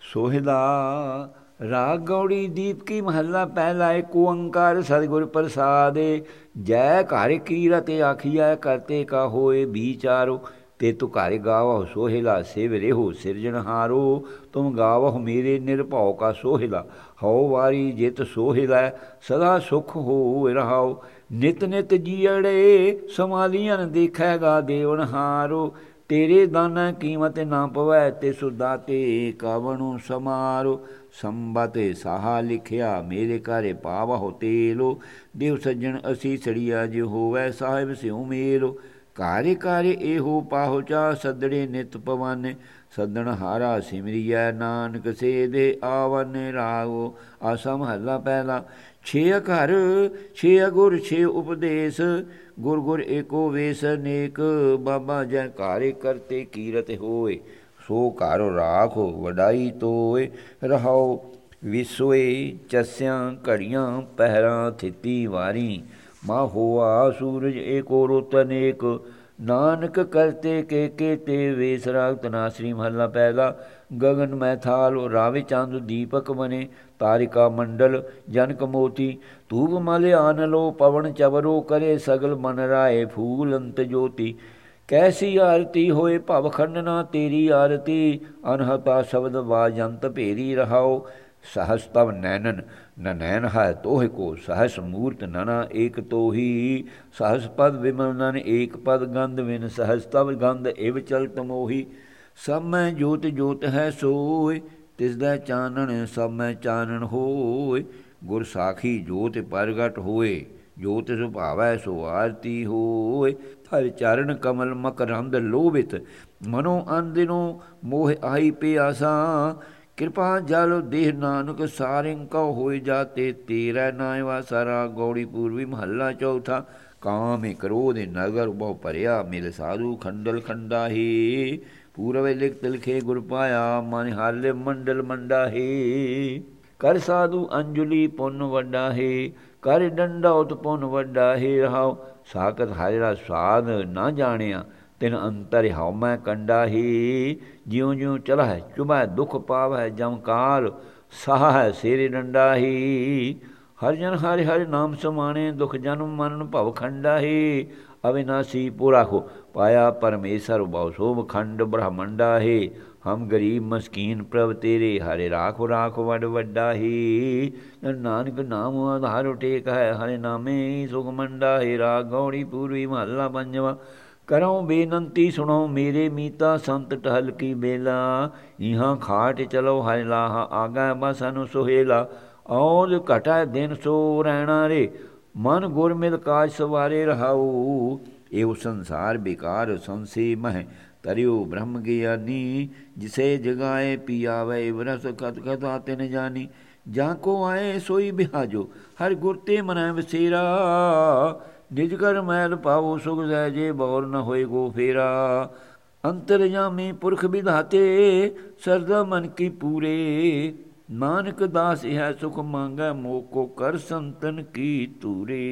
ਸੋਹਿਲਾ, ਰਾਗ ਗੌੜੀ ਦੀਪਕੀ ਮਹੱਲਾ ਪਹਿਲਾ ਏਕ ਓੰਕਾਰ ਸਤਿਗੁਰ ਪ੍ਰਸਾਦੇ। ਜੈ ਘਰ ਕੀਰਤ ਆਖੀਐ, ਕਰਤੇ ਕਾ ਹੋਏ ਵਿਚਾਰੋ। ਤੇ ਤੂ ਘਰ ਗਾਵਹੁ ਸੋਹਿਲਾ ਸਿਵ ਰਹੋ ਸਿਰਜਣਹਾਰੋ ਤੁਮ ਗਾਵਹੁ ਮੇਰੇ ਨਿਰਭਉ ਕਾ ਸੋਹਿਲਾ, ਹਉ ਵਾਰੀ ਜਿਤ ਸੋਹਿਲਾ, ਸਦਾ ਸੁਖ ਹੋ ਰਹਾਉ। ਨਿਤ ਨਿਤ ਜੀੜੇ ਸਮਾਲੀਆਂ ਦੇਖੈਗਾ ਦੇਵਨਹਾਰੋ ਤੇਰੇ ਦਾਨਾ ਕੀਮਤ ਨਾ ਪਵੈ ਤੇ ਸੁਦਾ ਤੇ ਕਵਣੂ ਸਮਾਰੋ। ਸੰਬਤੇ ਸਾਹਾ ਲਿਖਿਆ, ਮੇਰੇ ਘਰੇ ਪਾਵਹੁ ਤੇਲੋ। ਦੇਵ ਸੱਜਣ, ਅਸੀਂ ਸੜੀਆ ਜੇ ਹੋਵੈ, ਸਾਹਿਬ ਸਿਉ ਮੇਲੋ ਕਾਰੇ ਕਾਰੇ ਇਹੋ ਪਾਹੁਚਾ ਸਦੜੇ ਨਿਤ ਪਵਨ, ਸਦਣ ਹਾਰਾ ਸਿਮਰਿਐ ਨਾਨਕ ਸੇ ਦੇ ਆਵਨ ਰਾਗੋ ਆਸਮ ਹੱਲਾ ਪਹਿਲਾ ਛੇ ਘਰ ਛੇ ਗੁਰ ਛੇ ਉਪਦੇਸ਼, ਗੁਰ ਗੁਰ ਏਕੋ ਵੇਸ ਨੇਕ, ਬਾਬਾ ਜੈ ਕਾਰੇ ਕਰਤੇ ਕੀਰਤ ਹੋਏ। ਸੋ ਘਰ ਰਾਖੋ ਵਡਾਈ ਤੋਏ, ਰਹਾਓ ਵਿਸੋਏ, ਚਸਿਆਂ ਘੜੀਆਂ, ਪਹਿਰਾਂ ਥਿੱਤੀ ਵਾਰੀ। ਮਾ ਹੋਆ ਸੂਰਜ ਏਕੋ ਰੁਤ ਅਨੇਕ ਨਾਨਕ ਕਰਤੇ ਕੇ ਕੇ ਤੇ ਵੇਸਰਾਗ ਤਨਾਸਰੀ ਮਹੱਲਾ ਪਹਿਲਾ ਗगन ਮੈਥਾਲ ਰਾਵੇ ਚੰਦ ਦੀਪਕ ਬਨੇ। ਤਾਰਿਕਾ ਮੰਡਲ ਜਨਕ ਮੋਤੀ। ਧੂਪ ਮਲ ਆਨ ਲੋ ਪਵਨ ਚਵਰੋ ਕਰੇ ਸਗਲ ਮਨ ਰਾਏ ਫੂਲ ਅੰਤ ਜੋਤੀ। ਕੈਸੀ ਆਰਤੀ ਹੋਏ ਭਵ ਖੰਡਨਾ ਤੇਰੀ ਆਰਤੀ। ਅਨਹਤਾ ਸ਼ਬਦ ਵਾਜੰਤ ਭੇਰੀ ਰਹਾਓ। सहस तव नैनन न नैन है तोह को सहस मूर्त नना एक तो ही सहस पद विमल नन एक पद गंध विन सहस तव गंध इव चलत मोही सब मैं जोत जोत है सोय ਤਿਸਦਾ ਚਾਨਣ ਸਭ ਮੈਂ ਚਾਨਣ ਹੋਏ ਗੁਰ ਸਾਖੀ ਜੋਤ ਪ੍ਰਗਟ ਹੋਏ ਜੋਤ ਸੁਭਾਵੈ ਸੋ ਆਰਤੀ ਹੋਏ ਹਰ ਚਰਨ ਕਮਲ ਮਕਰੰਦ ਲੋਭਿਤ ਮਨੋ ਅੰਦਿਨੋ ਮੋਹ ਆਈ ਪਿਆਸਾ ਕਿਰਪਾ ਜਲ ਦੇਹ ਨਾਨਕ ਸਾਰਿੰ ਕਉ ਹੋਇ ਜਾਤੇ, ਤੇਰਾ ਨਾਇ ਸਾਰਾ ਗੌੜੀ ਪੂਰਵੀ ਮਹੱਲਾ ਚੌਥਾ। ਕਾਮ ਕ੍ਰੋਧ ਨਗਰ, ਬਹੁ ਭਰਿਆ ਮਿਲ ਸਾਧੂ ਖੰਡਲ ਖੰਡਾ ਹੀ ਪੂਰਵੇ ਲਿਖ ਤਿਲਖੇ ਗੁਰ ਪਾਇਆ, ਮਨ ਹਾਲੇ ਮੰਡਲ ਮੰਡਾ ਹੀ ਕਰ ਸਾਧੂ ਅੰਜੁਲੀ ਪੁੰਨ ਵੱਡਾ ਹੈ ਕਰ ਡੰਡਾ ਉਤ ਪੁੰਨ ਵੱਡਾ ਹੈ ਰਹਾਉ ਸਾਖਤ ਹਾਇਰਾ ਸਾਧ ਨਾ ਜਾਣਿਆ ਤਿਨ ਅੰਤਰ ਹਉ ਮੈਂ ਕੰਡਾ ਹੀ ਜਿਉ ਜਿਉ ਚਲਹਿ ਚੁਬੈ ਦੁਖ ਪਾਵੈ ਜਮਕਾਲ ਸਾਹ ਸੇਰੇ ਡੰਡਾ ਹੀ। ਹਰ ਜਨ ਹਰਿ ਹਰਿ ਨਾਮ ਸਮਾਣੇ, ਦੁਖ ਜਨਮ ਮਰਨ ਭਵ ਖੰਡਾ ਹੀ। ਅਵਿਨਾਸੀ ਪੂਰਾ ਹੋ ਪਾਇਆ ਪਰਮੇਸ਼ਰ ਬਹੁ ਸੋਭ ਖੰਡ ਬ੍ਰਹਮੰਡਾ ਹੀ। ਹਮ ਗਰੀਬ ਮਸਕੀਨ ਪ੍ਰਭ ਤੇਰੇ, ਹਰੇ ਰਾਖ ਰਾਖ ਵਡ ਵੱਡਾ ਹੀ। ਨਾਨਕ ਨਾਮ ਆਧਾਰ ਟੇਕ ਹੈ, ਹਰੇ ਨਾਮੇ ਸੁਖ ਮੰਡਾ ਹੀ। ਰਾਗ ਗੌੜੀ ਪੂਰਵੀ ਮਹੱਲਾ ਪੰਜਵਾ ਕਰਉ ਬੇਨੰਤੀ ਸੁਣੋ, ਮੇਰੇ ਮੀਤਾ ਸੰਤ ਟਹਲ ਕੀ ਬੇਲਾ। ਇਹਾਂ ਖਾਟ ਚਲੋ ਹਰਿ ਲਾਹ, ਆਗਾ ਬਸਨ ਸੁਹੇਲਾ। ਔਲ ਘਟਾ ਦਿਨ ਸੋ ਰਹਿਣਾ ਰੇ, ਮਨ ਗੁਰ ਮਿਲ ਕਾਜ ਸਵਾਰੇ ਰਹਾਉ। ਇਹ ਸੰਸਾਰ ਬਿਕਾਰ ਸੰਸੇ ਮਹਿ ਤਰਿਓ ਬ੍ਰਹਮ ਗਿਆਨੀ। ਜਿਸੇ ਜਗਾਏ ਪੀਆਵੇ ਵਰਸ ਕਤ ਕਤ ਤਿਨ ਜਾਨੀ। ਜਾਂ ਕੋ ਆਏ ਸੋਈ ਬਿਹਾਜੋ, ਹਰ ਗੁਰ ਤੇ ਮਨੈ ਵਸੇਰਾ। ਨਿਜ ਕਰ ਮੈਲ ਪਾਵੋ ਸੁਖ ਸਹਿਜੇ ਬੌਰ ਨ ਹੋਏ ਗੋ ਫੇਰਾ। ਅੰਤਰ ਜਾਮੀ ਪੁਰਖ ਵਿਧਾਤੇ, ਸਰਦਾ ਮਨ ਕੀ ਪੂਰੇ। ਨਾਨਕ ਦਾਸ ਇਹ ਸੁਖ ਮੰਗੈ ਮੋਕੋ ਕਰ ਸੰਤਨ ਕੀ ਤੂਰੇ